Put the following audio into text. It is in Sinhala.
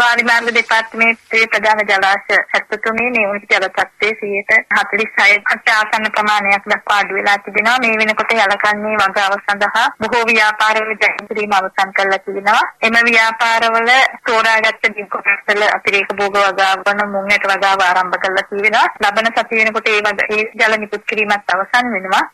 වාරි මාර්ග දෙපාර්තමේන්තුවේ ප්‍රධාන ජලාශ 73 නියමිත ජල තත්ත්වයේ 46ට ආසන්න ප්‍රමාණයක් දක්වා අඩු වෙලා තිබෙනවා. මේ වෙනකොට යලකන්නේ වගාව සඳහා බොහෝ ව්‍යාපාරවල ජනප්‍රියම අවසන් කරලා තිබෙනවා. එම ව්‍යාපාරවල තෝරාගත්ත බින්කොටස්වල අතිරේක භෝග වගාව වන මුංගට වගාව ආරම්භ කරලා තිබෙනවා. ලබන සති වෙනකොට ඒ ඒ ජල නිකුත් කිරීමත් අවසන් වෙනවා.